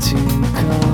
to come.